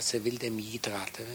Altså, vil de gi 30?